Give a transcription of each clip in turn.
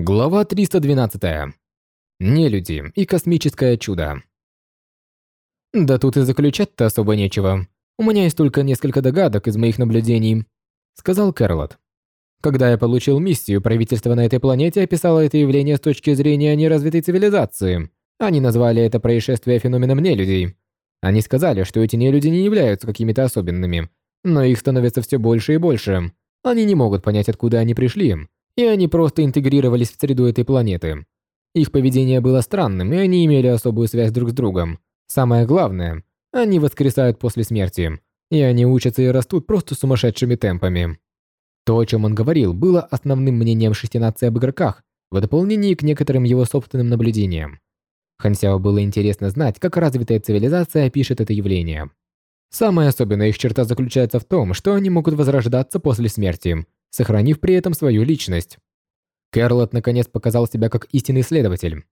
Глава 312. Нелюди и космическое чудо. Да тут и заключать-то особо нечего. У меня есть только несколько догадок из моих наблюдений, сказал Кэрлот. Когда я получил миссию, правительство на этой планете описало это явление с точки зрения неразвитой цивилизации. Они назвали это происшествие феноменом нелюдей. Они сказали, что эти нелюди не являются какими-то особенными, но их становится все больше и больше. Они не могут понять, откуда они пришли, и они просто интегрировались в среду этой планеты. Их поведение было странным, и они имели особую связь друг с другом. Самое главное, они воскресают после смерти, и они учатся и растут просто сумасшедшими темпами. То, о чем он говорил, было основным мнением шести наций об игроках, в дополнение к некоторым его собственным наблюдениям. Хансяо было интересно знать, как развитая цивилизация опишет это явление. Самая особенная их черта заключается в том, что они могут возрождаться после смерти, сохранив при этом свою личность. Кэрлот наконец показал себя как истинный следователь.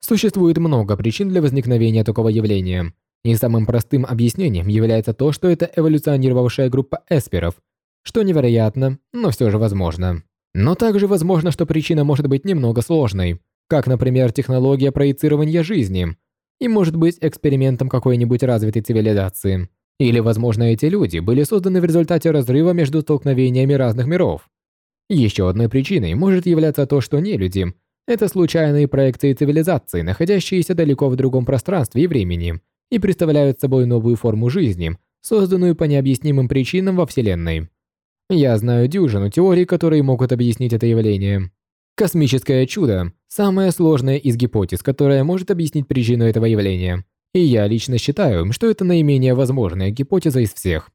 Существует много причин для возникновения такого явления, и самым простым объяснением является то, что это эволюционировавшая группа эсперов, что невероятно, но все же возможно. Но также возможно, что причина может быть немного сложной, как, например, технология проецирования жизни, и может быть экспериментом какой-нибудь развитой цивилизации. Или, возможно, эти люди были созданы в результате разрыва между столкновениями разных миров. Еще одной причиной может являться то, что нелюди – это случайные проекции цивилизации, находящиеся далеко в другом пространстве и времени, и представляют собой новую форму жизни, созданную по необъяснимым причинам во Вселенной. Я знаю дюжину теорий, которые могут объяснить это явление. Космическое чудо – самая сложная из гипотез, которая может объяснить причину этого явления – и я лично считаю, что это наименее возможная гипотеза из всех.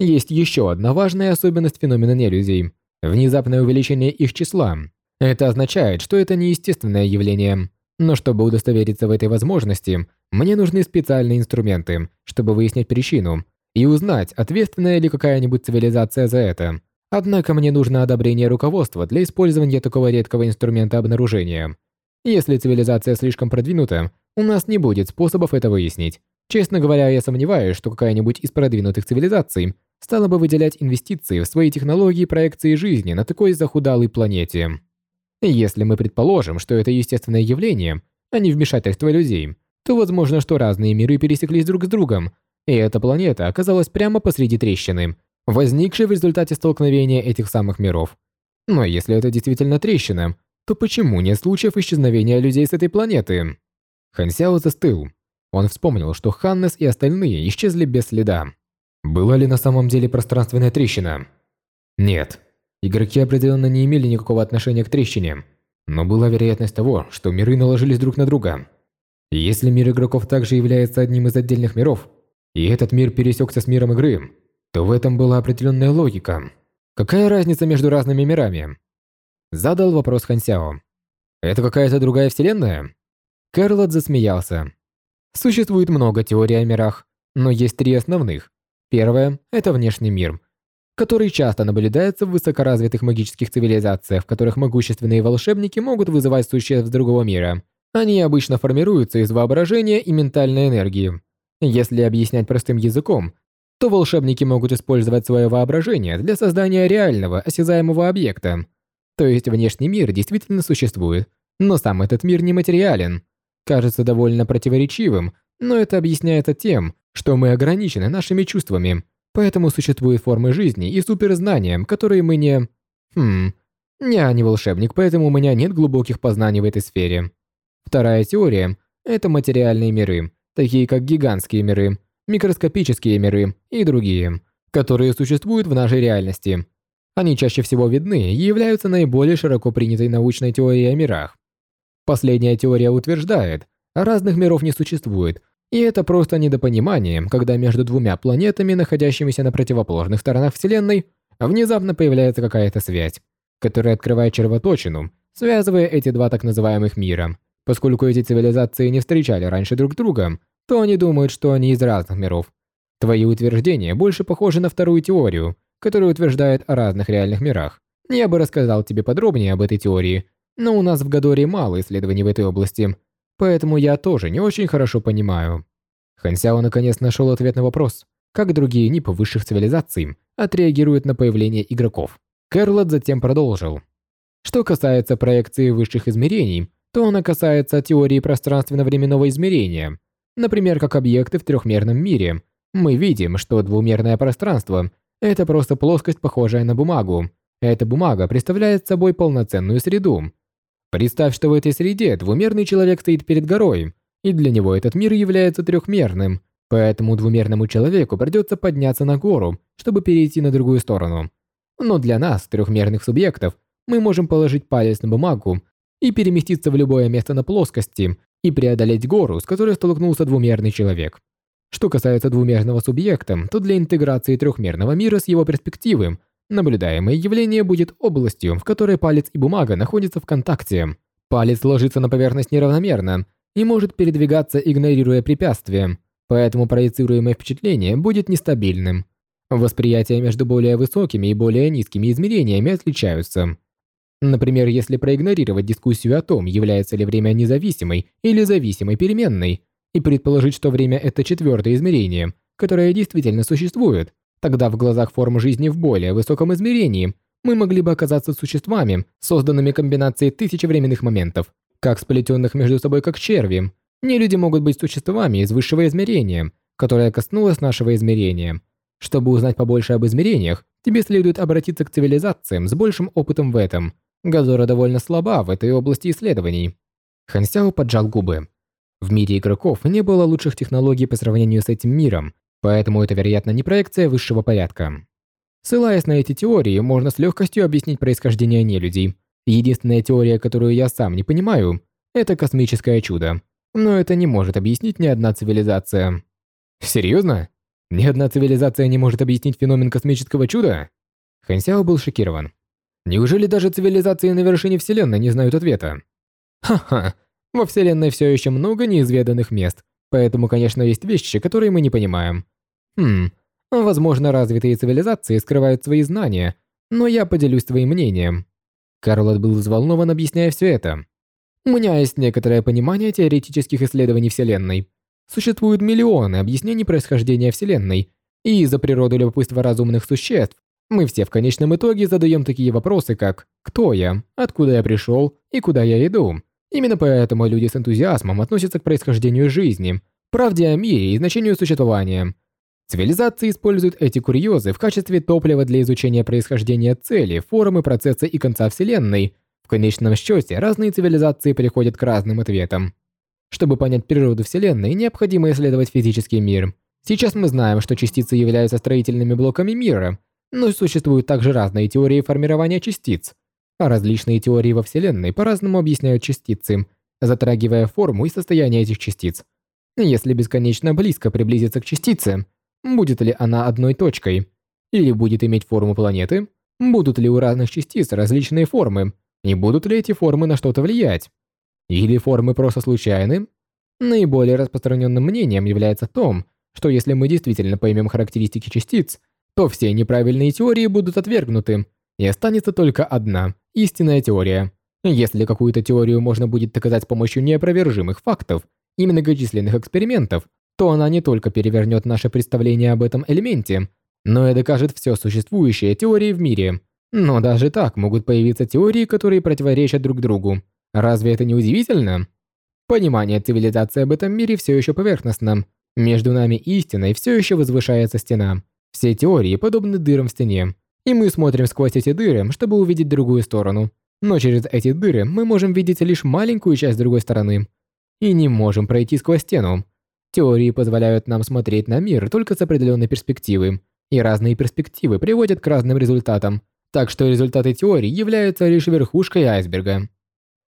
Есть еще одна важная особенность феномена нелюдей – внезапное увеличение их числа. Это означает, что это неестественное явление. Но чтобы удостовериться в этой возможности, мне нужны специальные инструменты, чтобы выяснить причину и узнать, ответственная ли какая-нибудь цивилизация за это. Однако мне нужно одобрение руководства для использования такого редкого инструмента обнаружения. Если цивилизация слишком продвинута, у нас не будет способов это выяснить. Честно говоря, я сомневаюсь, что какая-нибудь из продвинутых цивилизаций стала бы выделять инвестиции в свои технологии проекции жизни на такой захудалой планете. Если мы предположим, что это естественное явление, а не вмешательство людей, то возможно, что разные миры пересеклись друг с другом, и эта планета оказалась прямо посреди трещины, возникшей в результате столкновения этих самых миров. Но если это действительно трещина, то почему нет случаев исчезновения людей с этой планеты? Хансяо застыл. Он вспомнил, что Ханнес и остальные исчезли без следа. Была ли на самом деле пространственная трещина? Нет. Игроки определенно не имели никакого отношения к трещине. Но была вероятность того, что миры наложились друг на друга. Если мир игроков также является одним из отдельных миров, и этот мир пересекся с миром игры, то в этом была определенная логика. Какая разница между разными мирами? Задал вопрос Хансяо. Это какая-то другая вселенная? Карлот засмеялся. Существует много теорий о мирах, но есть три основных. Первая – это внешний мир, который часто наблюдается в высокоразвитых магических цивилизациях, в которых могущественные волшебники могут вызывать существ другого мира. Они обычно формируются из воображения и ментальной энергии. Если объяснять простым языком, то волшебники могут использовать свое воображение для создания реального, осязаемого объекта. То есть внешний мир действительно существует, но сам этот мир нематериален кажется довольно противоречивым, но это объясняется тем, что мы ограничены нашими чувствами, поэтому существуют формы жизни и суперзнания, которые мы не... Хм... Я не волшебник, поэтому у меня нет глубоких познаний в этой сфере. Вторая теория – это материальные миры, такие как гигантские миры, микроскопические миры и другие, которые существуют в нашей реальности. Они чаще всего видны и являются наиболее широко принятой научной теорией о мирах. Последняя теория утверждает, разных миров не существует, и это просто недопонимание, когда между двумя планетами, находящимися на противоположных сторонах Вселенной, внезапно появляется какая-то связь, которая открывает червоточину, связывая эти два так называемых мира. Поскольку эти цивилизации не встречали раньше друг друга, то они думают, что они из разных миров. Твои утверждения больше похожи на вторую теорию, которая утверждает о разных реальных мирах. Я бы рассказал тебе подробнее об этой теории, но у нас в Гадоре мало исследований в этой области, поэтому я тоже не очень хорошо понимаю. Хансяо наконец нашел ответ на вопрос, как другие НИПы высших цивилизаций отреагируют на появление игроков. Кэрлот затем продолжил. Что касается проекции высших измерений, то она касается теории пространственно-временного измерения. Например, как объекты в трехмерном мире. Мы видим, что двумерное пространство – это просто плоскость, похожая на бумагу. Эта бумага представляет собой полноценную среду. Представь, что в этой среде двумерный человек стоит перед горой, и для него этот мир является трехмерным, поэтому двумерному человеку придется подняться на гору, чтобы перейти на другую сторону. Но для нас, трехмерных субъектов, мы можем положить палец на бумагу и переместиться в любое место на плоскости и преодолеть гору, с которой столкнулся двумерный человек. Что касается двумерного субъекта, то для интеграции трехмерного мира с его перспективы, наблюдаемое явление будет областью, в которой палец и бумага находятся в контакте. Палец ложится на поверхность неравномерно и может передвигаться, игнорируя препятствия, поэтому проецируемое впечатление будет нестабильным. Восприятия между более высокими и более низкими измерениями отличаются. Например, если проигнорировать дискуссию о том, является ли время независимой или зависимой переменной, и предположить, что время – это четвертое измерение, которое действительно существует, тогда в глазах форм жизни в более высоком измерении мы могли бы оказаться существами, созданными комбинацией тысяч временных моментов, как сплетенных между собой как черви. Не люди могут быть существами из высшего измерения, которое коснулось нашего измерения. Чтобы узнать побольше об измерениях, тебе следует обратиться к цивилизациям с большим опытом в этом – Газора довольно слаба в этой области исследований. Хансяо поджал губы. В мире игроков не было лучших технологий по сравнению с этим миром, поэтому это, вероятно, не проекция высшего порядка. Ссылаясь на эти теории, можно с легкостью объяснить происхождение нелюдей. Единственная теория, которую я сам не понимаю, это космическое чудо. Но это не может объяснить ни одна цивилизация. Серьезно? Ни одна цивилизация не может объяснить феномен космического чуда? Хансяо был шокирован. Неужели даже цивилизации на вершине Вселенной не знают ответа? Ха-ха, во Вселенной все еще много неизведанных мест, поэтому, конечно, есть вещи, которые мы не понимаем. Хм, возможно, развитые цивилизации скрывают свои знания, но я поделюсь твоим мнением. Карлот был взволнован, объясняя все это. У меня есть некоторое понимание теоретических исследований Вселенной. Существуют миллионы объяснений происхождения Вселенной, и из-за природы любопытства разумных существ мы все в конечном итоге задаем такие вопросы, как «Кто я?», «Откуда я пришел?» и «Куда я иду?». Именно поэтому люди с энтузиазмом относятся к происхождению жизни, правде о мире и значению существования. Цивилизации используют эти курьезы в качестве топлива для изучения происхождения цели, формы, процесса и конца Вселенной. В конечном счете, разные цивилизации приходят к разным ответам. Чтобы понять природу Вселенной, необходимо исследовать физический мир. Сейчас мы знаем, что частицы являются строительными блоками мира, но существуют также разные теории формирования частиц, а различные теории во Вселенной по-разному объясняют частицы, затрагивая форму и состояние этих частиц. Если бесконечно близко приблизиться к частице, будет ли она одной точкой? Или будет иметь форму планеты? Будут ли у разных частиц различные формы? И будут ли эти формы на что-то влиять? Или формы просто случайны? Наиболее распространенным мнением является том, что если мы действительно поймем характеристики частиц, то все неправильные теории будут отвергнуты, и останется только одна – истинная теория. Если какую-то теорию можно будет доказать с помощью неопровержимых фактов и многочисленных экспериментов, то она не только перевернет наше представление об этом элементе, но и докажет все существующие теории в мире. Но даже так могут появиться теории, которые противоречат друг другу. Разве это не удивительно? Понимание цивилизации об этом мире все еще поверхностно. Между нами и истиной все еще возвышается стена. Все теории подобны дырам в стене, и мы смотрим сквозь эти дыры, чтобы увидеть другую сторону. Но через эти дыры мы можем видеть лишь маленькую часть другой стороны. И не можем пройти сквозь стену. Теории позволяют нам смотреть на мир только с определенной перспективы, и разные перспективы приводят к разным результатам. Так что результаты теорий являются лишь верхушкой айсберга.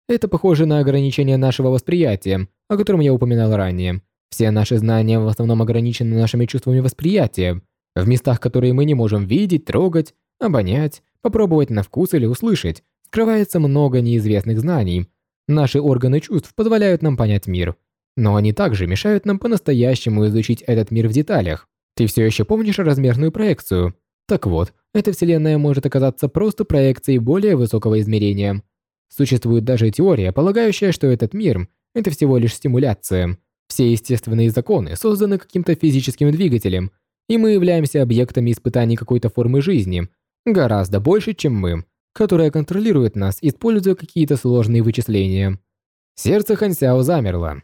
Это похоже на ограничение нашего восприятия, о котором я упоминал ранее. Все наши знания в основном ограничены нашими чувствами восприятия, в местах, которые мы не можем видеть, трогать, обонять, попробовать на вкус или услышать, скрывается много неизвестных знаний. Наши органы чувств позволяют нам понять мир, но они также мешают нам по-настоящему изучить этот мир в деталях. Ты все еще помнишь размерную проекцию? Так вот, эта вселенная может оказаться просто проекцией более высокого измерения. Существует даже теория, полагающая, что этот мир – это всего лишь стимуляция. Все естественные законы созданы каким-то физическим двигателем – и мы являемся объектами испытаний какой-то формы жизни, гораздо больше, чем мы. которая контролирует нас, используя какие-то сложные вычисления. Сердце Хансяо замерло.